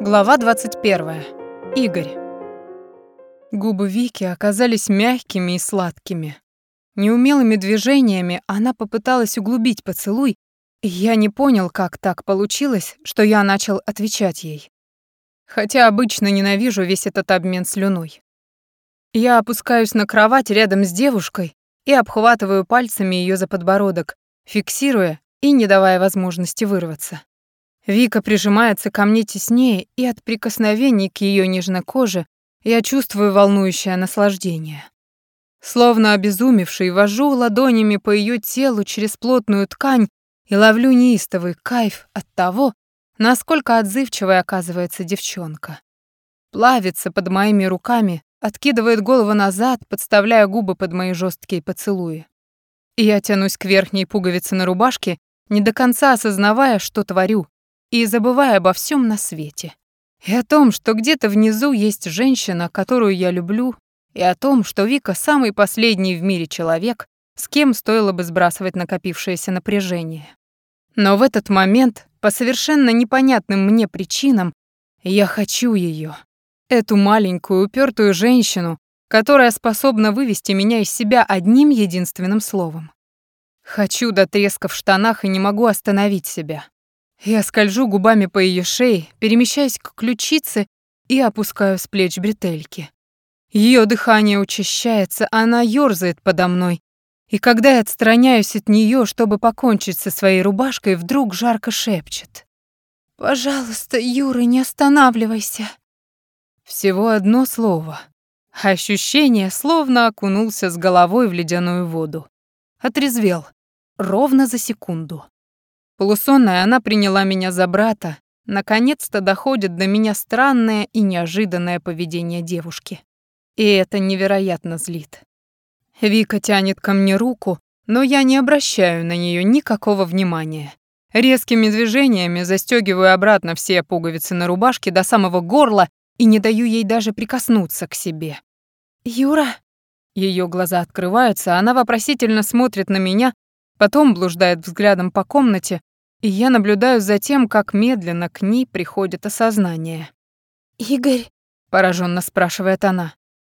Глава 21. Игорь. Губы Вики оказались мягкими и сладкими. Неумелыми движениями она попыталась углубить поцелуй, и я не понял, как так получилось, что я начал отвечать ей. Хотя обычно ненавижу весь этот обмен слюной. Я опускаюсь на кровать рядом с девушкой и обхватываю пальцами ее за подбородок, фиксируя и не давая возможности вырваться. Вика прижимается ко мне теснее, и от прикосновений к ее нежной коже я чувствую волнующее наслаждение. Словно обезумевший, вожу ладонями по ее телу через плотную ткань и ловлю неистовый кайф от того, насколько отзывчивой оказывается девчонка. Плавится под моими руками, откидывает голову назад, подставляя губы под мои жесткие поцелуи. И я тянусь к верхней пуговице на рубашке, не до конца осознавая, что творю, и забывая обо всем на свете. И о том, что где-то внизу есть женщина, которую я люблю, и о том, что Вика самый последний в мире человек, с кем стоило бы сбрасывать накопившееся напряжение. Но в этот момент, по совершенно непонятным мне причинам, я хочу ее, Эту маленькую упертую женщину, которая способна вывести меня из себя одним единственным словом. Хочу до треска в штанах и не могу остановить себя. Я скольжу губами по ее шее, перемещаясь к ключице и опускаю с плеч бретельки. Ее дыхание учащается, она ёрзает подо мной, и когда я отстраняюсь от нее, чтобы покончить со своей рубашкой, вдруг жарко шепчет. «Пожалуйста, Юра, не останавливайся». Всего одно слово. Ощущение, словно окунулся с головой в ледяную воду. Отрезвел. Ровно за секунду. Полусонная она приняла меня за брата. Наконец-то доходит до меня странное и неожиданное поведение девушки. И это невероятно злит. Вика тянет ко мне руку, но я не обращаю на нее никакого внимания. Резкими движениями застегиваю обратно все пуговицы на рубашке до самого горла и не даю ей даже прикоснуться к себе. «Юра?» Ее глаза открываются, она вопросительно смотрит на меня, потом блуждает взглядом по комнате, и я наблюдаю за тем, как медленно к ней приходит осознание. «Игорь?» — пораженно спрашивает она.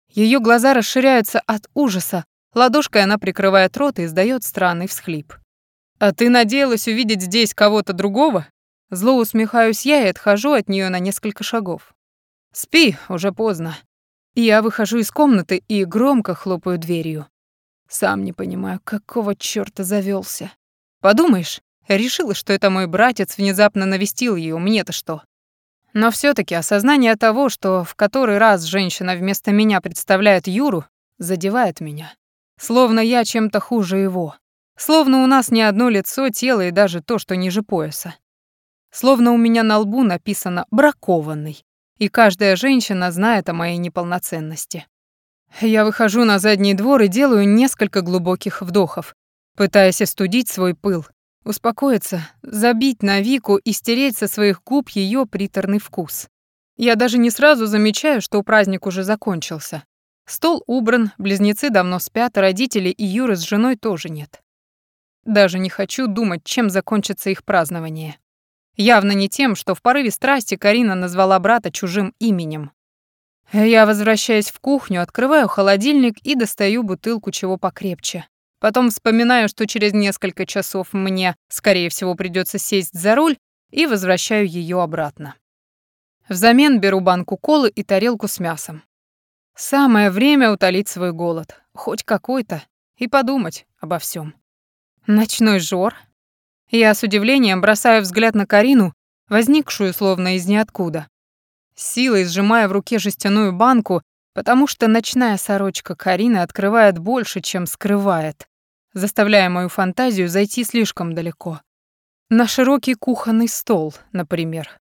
Ее глаза расширяются от ужаса, ладошкой она прикрывает рот и издает странный всхлип. «А ты надеялась увидеть здесь кого-то другого?» Зло усмехаюсь я и отхожу от нее на несколько шагов. «Спи, уже поздно». Я выхожу из комнаты и громко хлопаю дверью. Сам не понимаю, какого чёрта завёлся. Подумаешь, Решила, что это мой братец внезапно навестил ее, мне-то что. Но все таки осознание того, что в который раз женщина вместо меня представляет Юру, задевает меня. Словно я чем-то хуже его. Словно у нас не одно лицо, тело и даже то, что ниже пояса. Словно у меня на лбу написано «бракованный», и каждая женщина знает о моей неполноценности. Я выхожу на задний двор и делаю несколько глубоких вдохов, пытаясь остудить свой пыл, Успокоиться, забить на Вику и стереть со своих губ ее приторный вкус. Я даже не сразу замечаю, что праздник уже закончился. Стол убран, близнецы давно спят, родителей и Юры с женой тоже нет. Даже не хочу думать, чем закончится их празднование. Явно не тем, что в порыве страсти Карина назвала брата чужим именем. Я возвращаюсь в кухню, открываю холодильник и достаю бутылку чего покрепче. Потом вспоминаю, что через несколько часов мне, скорее всего, придется сесть за руль, и возвращаю ее обратно. Взамен беру банку колы и тарелку с мясом. Самое время утолить свой голод, хоть какой-то, и подумать обо всем. Ночной жор. Я с удивлением бросаю взгляд на Карину, возникшую словно из ниоткуда. силой сжимая в руке жестяную банку, потому что ночная сорочка Карины открывает больше, чем скрывает заставляя мою фантазию зайти слишком далеко. На широкий кухонный стол, например.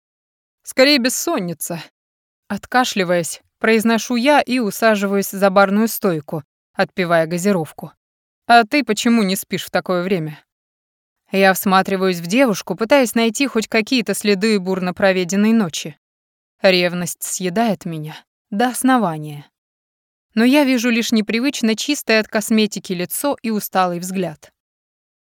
Скорее бессонница. Откашливаясь, произношу я и усаживаюсь за барную стойку, отпивая газировку. А ты почему не спишь в такое время? Я всматриваюсь в девушку, пытаясь найти хоть какие-то следы бурно проведенной ночи. Ревность съедает меня до основания но я вижу лишь непривычно чистое от косметики лицо и усталый взгляд.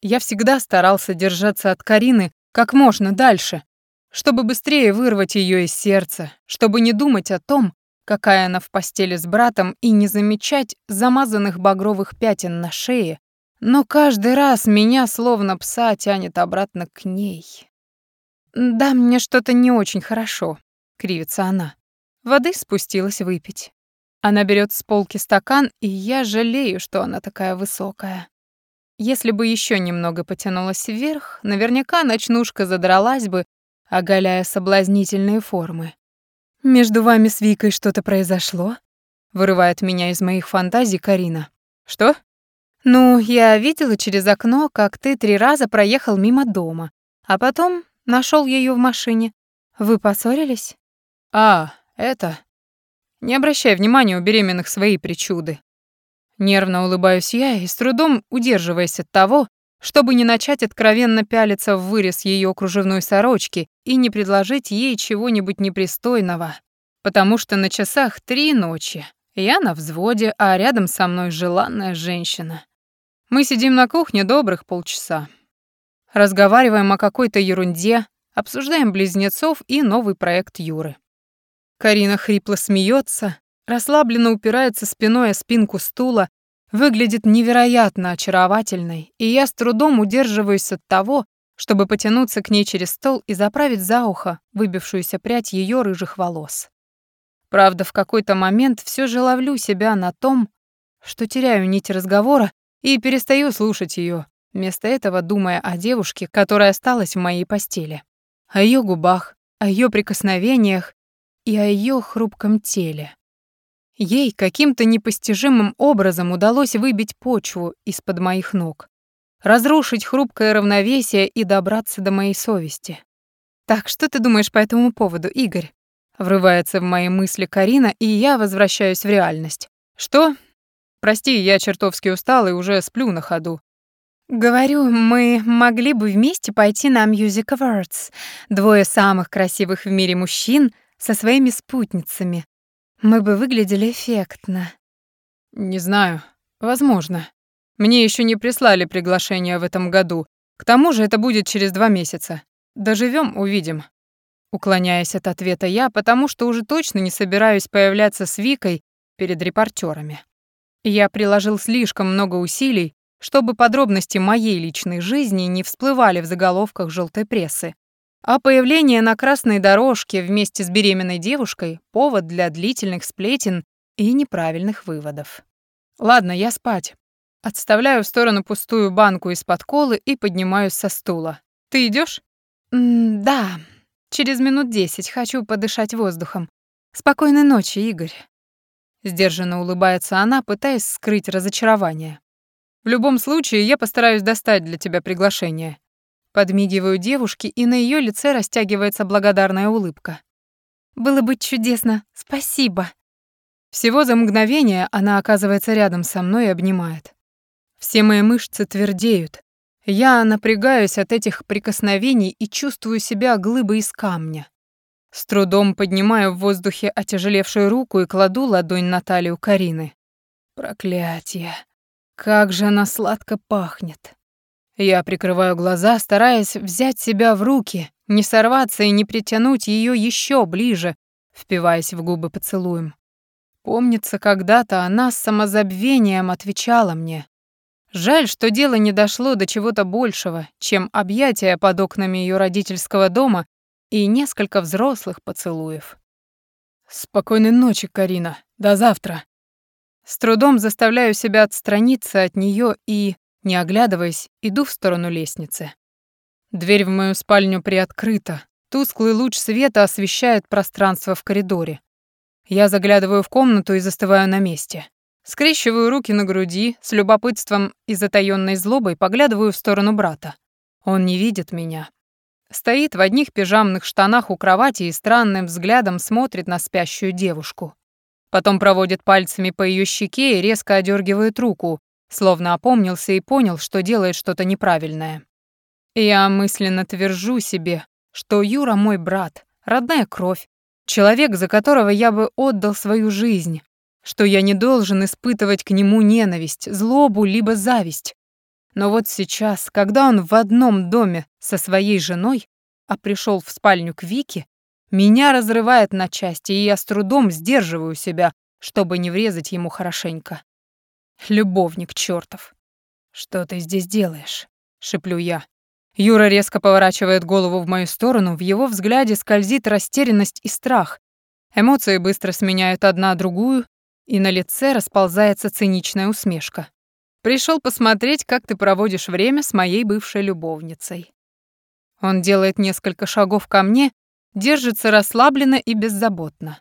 Я всегда старался держаться от Карины как можно дальше, чтобы быстрее вырвать ее из сердца, чтобы не думать о том, какая она в постели с братом, и не замечать замазанных багровых пятен на шее, но каждый раз меня словно пса тянет обратно к ней. «Да, мне что-то не очень хорошо», — кривится она. Воды спустилась выпить. Она берет с полки стакан, и я жалею, что она такая высокая. Если бы еще немного потянулась вверх, наверняка ночнушка задралась бы, оголяя соблазнительные формы. «Между вами с Викой что-то произошло?» — вырывает меня из моих фантазий Карина. «Что?» «Ну, я видела через окно, как ты три раза проехал мимо дома, а потом нашел ее в машине. Вы поссорились?» «А, это...» «Не обращай внимания у беременных свои причуды». Нервно улыбаюсь я и с трудом удерживаясь от того, чтобы не начать откровенно пялиться в вырез ее кружевной сорочки и не предложить ей чего-нибудь непристойного, потому что на часах три ночи, я на взводе, а рядом со мной желанная женщина. Мы сидим на кухне добрых полчаса. Разговариваем о какой-то ерунде, обсуждаем близнецов и новый проект Юры. Карина хрипло смеется, расслабленно упирается спиной о спинку стула, выглядит невероятно очаровательной, и я с трудом удерживаюсь от того, чтобы потянуться к ней через стол и заправить за ухо выбившуюся прядь ее рыжих волос. Правда, в какой-то момент все же ловлю себя на том, что теряю нить разговора и перестаю слушать ее, вместо этого думая о девушке, которая осталась в моей постели, о ее губах, о ее прикосновениях и о ее хрупком теле. Ей каким-то непостижимым образом удалось выбить почву из-под моих ног, разрушить хрупкое равновесие и добраться до моей совести. «Так, что ты думаешь по этому поводу, Игорь?» Врывается в мои мысли Карина, и я возвращаюсь в реальность. «Что? Прости, я чертовски устал и уже сплю на ходу. Говорю, мы могли бы вместе пойти на Music Awards. Двое самых красивых в мире мужчин со своими спутницами. Мы бы выглядели эффектно. Не знаю. Возможно. Мне еще не прислали приглашение в этом году. К тому же это будет через два месяца. Доживем, увидим. Уклоняясь от ответа я, потому что уже точно не собираюсь появляться с Викой перед репортерами. Я приложил слишком много усилий, чтобы подробности моей личной жизни не всплывали в заголовках желтой прессы. А появление на красной дорожке вместе с беременной девушкой — повод для длительных сплетен и неправильных выводов. Ладно, я спать. Отставляю в сторону пустую банку из-под колы и поднимаюсь со стула. Ты идешь? «Да, через минут десять хочу подышать воздухом. Спокойной ночи, Игорь». Сдержанно улыбается она, пытаясь скрыть разочарование. В любом случае, я постараюсь достать для тебя приглашение. Подмигиваю девушке, и на ее лице растягивается благодарная улыбка. Было бы чудесно. Спасибо. Всего за мгновение она оказывается рядом со мной и обнимает. Все мои мышцы твердеют. Я напрягаюсь от этих прикосновений и чувствую себя глыбой из камня. С трудом поднимаю в воздухе отяжелевшую руку и кладу ладонь на талию Карины. Проклятие. Как же она сладко пахнет. Я прикрываю глаза, стараясь взять себя в руки, не сорваться и не притянуть ее еще ближе, впиваясь в губы поцелуем. Помнится, когда-то она с самозабвением отвечала мне. Жаль, что дело не дошло до чего-то большего, чем объятия под окнами ее родительского дома и несколько взрослых поцелуев. «Спокойной ночи, Карина. До завтра». С трудом заставляю себя отстраниться от нее и, не оглядываясь, иду в сторону лестницы. Дверь в мою спальню приоткрыта. Тусклый луч света освещает пространство в коридоре. Я заглядываю в комнату и застываю на месте. Скрещиваю руки на груди, с любопытством и затаённой злобой поглядываю в сторону брата. Он не видит меня, Стоит в одних пижамных штанах у кровати и странным взглядом смотрит на спящую девушку. Потом проводит пальцами по ее щеке и резко одергивает руку, словно опомнился и понял, что делает что-то неправильное. Я мысленно твержу себе, что Юра мой брат, родная кровь, человек, за которого я бы отдал свою жизнь, что я не должен испытывать к нему ненависть, злобу либо зависть, но вот сейчас, когда он в одном доме со своей женой, а пришел в спальню к Вике, меня разрывает на части, и я с трудом сдерживаю себя, чтобы не врезать ему хорошенько. Любовник чертов. «Что ты здесь делаешь?» — шеплю я. Юра резко поворачивает голову в мою сторону, в его взгляде скользит растерянность и страх. Эмоции быстро сменяют одна другую, и на лице расползается циничная усмешка. Пришел посмотреть, как ты проводишь время с моей бывшей любовницей. Он делает несколько шагов ко мне, держится расслабленно и беззаботно.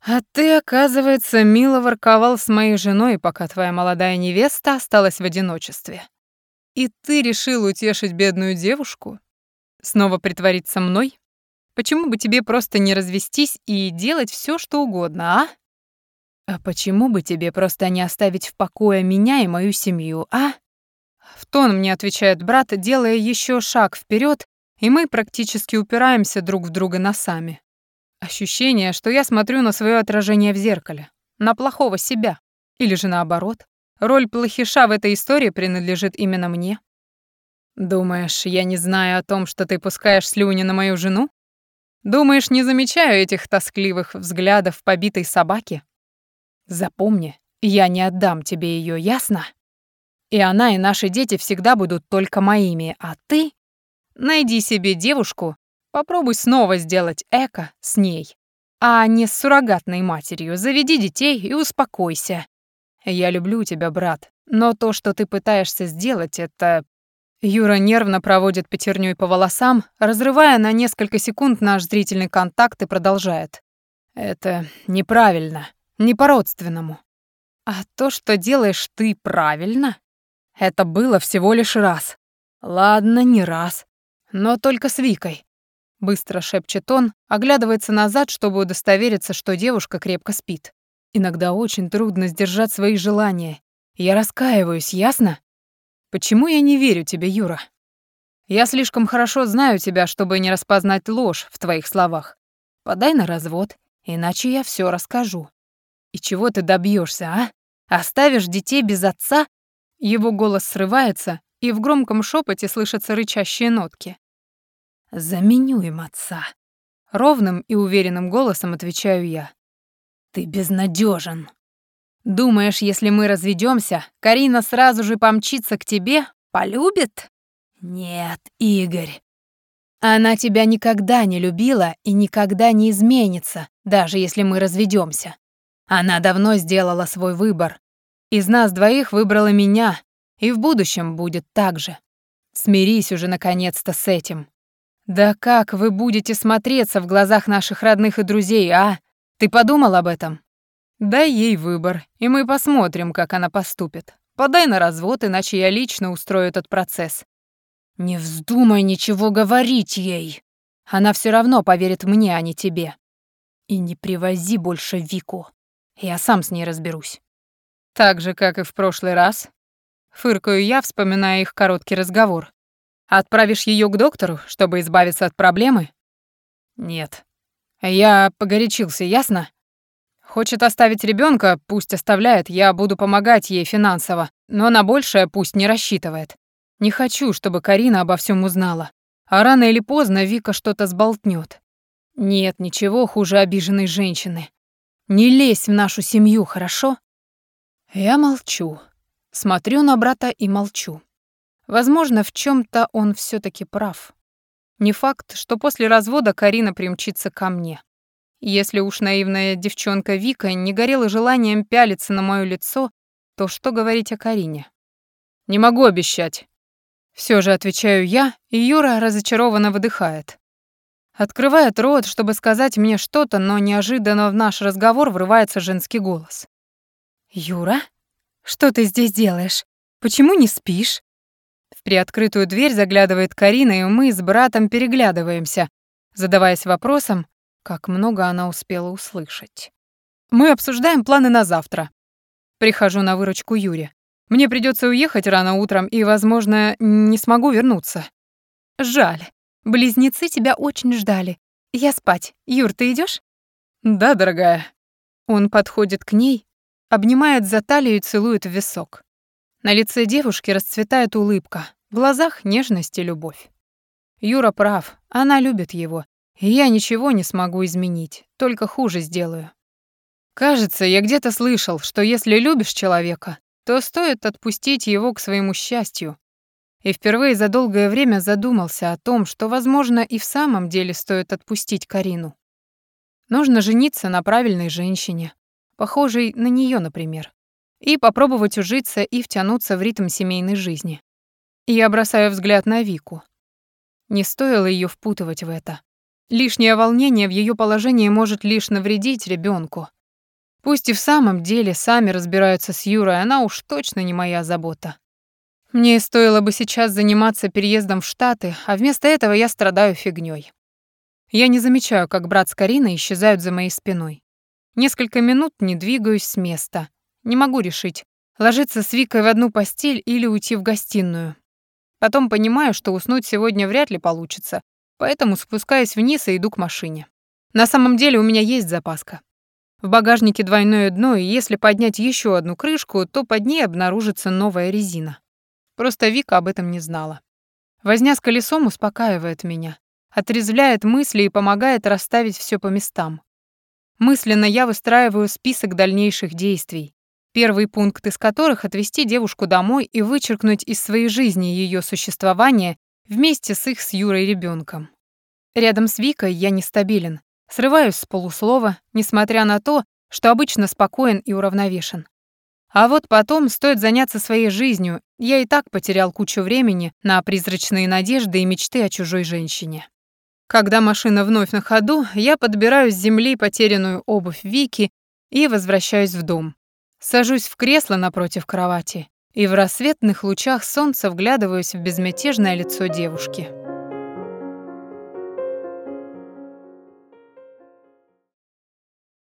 А ты, оказывается, мило ворковал с моей женой, пока твоя молодая невеста осталась в одиночестве. И ты решил утешить бедную девушку? Снова притвориться мной? Почему бы тебе просто не развестись и делать все, что угодно, а? А почему бы тебе просто не оставить в покое меня и мою семью, а? В тон мне отвечает брат, делая еще шаг вперед, и мы практически упираемся друг в друга носами. Ощущение, что я смотрю на свое отражение в зеркале, на плохого себя, или же наоборот. Роль плохиша в этой истории принадлежит именно мне. Думаешь, я не знаю о том, что ты пускаешь слюни на мою жену? Думаешь, не замечаю этих тоскливых взглядов побитой собаки? Запомни, я не отдам тебе ее, ясно? И она, и наши дети всегда будут только моими, а ты найди себе девушку, попробуй снова сделать эко с ней, а не с суррогатной матерью. Заведи детей и успокойся. Я люблю тебя, брат, но то, что ты пытаешься сделать, это... Юра нервно проводит пятерней по волосам, разрывая на несколько секунд наш зрительный контакт и продолжает. Это неправильно, не по-родственному. А то, что делаешь ты правильно, это было всего лишь раз. Ладно, не раз, но только с Викой. Быстро шепчет он, оглядывается назад, чтобы удостовериться, что девушка крепко спит. Иногда очень трудно сдержать свои желания. Я раскаиваюсь, ясно? Почему я не верю тебе, Юра? Я слишком хорошо знаю тебя, чтобы не распознать ложь в твоих словах. Подай на развод, иначе я все расскажу. И чего ты добьешься, а? Оставишь детей без отца? Его голос срывается, и в громком шепоте слышатся рычащие нотки. Заменю им отца. Ровным и уверенным голосом отвечаю я. Ты безнадежен. Думаешь, если мы разведемся, Карина сразу же помчится к тебе, полюбит? Нет, Игорь. Она тебя никогда не любила и никогда не изменится, даже если мы разведемся. Она давно сделала свой выбор. Из нас двоих выбрала меня, и в будущем будет так же. Смирись уже наконец-то с этим. Да как вы будете смотреться в глазах наших родных и друзей, а? Ты подумал об этом? Дай ей выбор, и мы посмотрим, как она поступит. Подай на развод, иначе я лично устрою этот процесс. Не вздумай ничего говорить ей. Она все равно поверит мне, а не тебе. И не привози больше Вику. Я сам с ней разберусь. Так же, как и в прошлый раз. Фыркаю я, вспоминая их короткий разговор. Отправишь ее к доктору, чтобы избавиться от проблемы? Нет. Я погорячился, ясно? Хочет оставить ребенка, пусть оставляет, я буду помогать ей финансово, но на большее пусть не рассчитывает. Не хочу, чтобы Карина обо всем узнала. А рано или поздно Вика что-то сболтнет. Нет ничего хуже обиженной женщины. Не лезь в нашу семью, хорошо? Я молчу. Смотрю на брата и молчу. Возможно, в чем то он все таки прав. Не факт, что после развода Карина примчится ко мне. Если уж наивная девчонка Вика не горела желанием пялиться на моё лицо, то что говорить о Карине? Не могу обещать. Все же отвечаю я, и Юра разочарованно выдыхает. Открывает рот, чтобы сказать мне что-то, но неожиданно в наш разговор врывается женский голос. «Юра, что ты здесь делаешь? Почему не спишь?» Приоткрытую дверь заглядывает Карина, и мы с братом переглядываемся, задаваясь вопросом, как много она успела услышать. Мы обсуждаем планы на завтра. Прихожу на выручку Юре. Мне придется уехать рано утром и, возможно, не смогу вернуться. Жаль. Близнецы тебя очень ждали. Я спать. Юр, ты идешь? Да, дорогая. Он подходит к ней, обнимает за талию и целует в висок. На лице девушки расцветает улыбка, в глазах нежность и любовь. Юра прав, она любит его, и я ничего не смогу изменить, только хуже сделаю. Кажется, я где-то слышал, что если любишь человека, то стоит отпустить его к своему счастью. И впервые за долгое время задумался о том, что, возможно, и в самом деле стоит отпустить Карину. Нужно жениться на правильной женщине, похожей на нее, например, и попробовать ужиться и втянуться в ритм семейной жизни. Я бросаю взгляд на Вику. Не стоило ее впутывать в это. Лишнее волнение в ее положении может лишь навредить ребенку. Пусть и в самом деле сами разбираются с Юрой, она уж точно не моя забота. Мне стоило бы сейчас заниматься переездом в Штаты, а вместо этого я страдаю фигнёй. Я не замечаю, как брат с Кариной исчезают за моей спиной. Несколько минут не двигаюсь с места. Не могу решить, ложиться с Викой в одну постель или уйти в гостиную. Потом понимаю, что уснуть сегодня вряд ли получится, поэтому спускаюсь вниз и иду к машине. На самом деле у меня есть запаска. В багажнике двойное дно, и если поднять еще одну крышку, то под ней обнаружится новая резина. Просто Вика об этом не знала. Возня с колесом успокаивает меня, отрезвляет мысли и помогает расставить все по местам. Мысленно я выстраиваю список дальнейших действий, первый пункт из которых — отвезти девушку домой и вычеркнуть из своей жизни ее существование вместе с их с Юрой ребенком. Рядом с Викой я нестабилен, Срываюсь с полуслова, несмотря на то, что обычно спокоен и уравновешен. А вот потом стоит заняться своей жизнью, я и так потерял кучу времени на призрачные надежды и мечты о чужой женщине. Когда машина вновь на ходу, я подбираю с земли потерянную обувь Вики и возвращаюсь в дом. Сажусь в кресло напротив кровати и в рассветных лучах солнца вглядываюсь в безмятежное лицо девушки.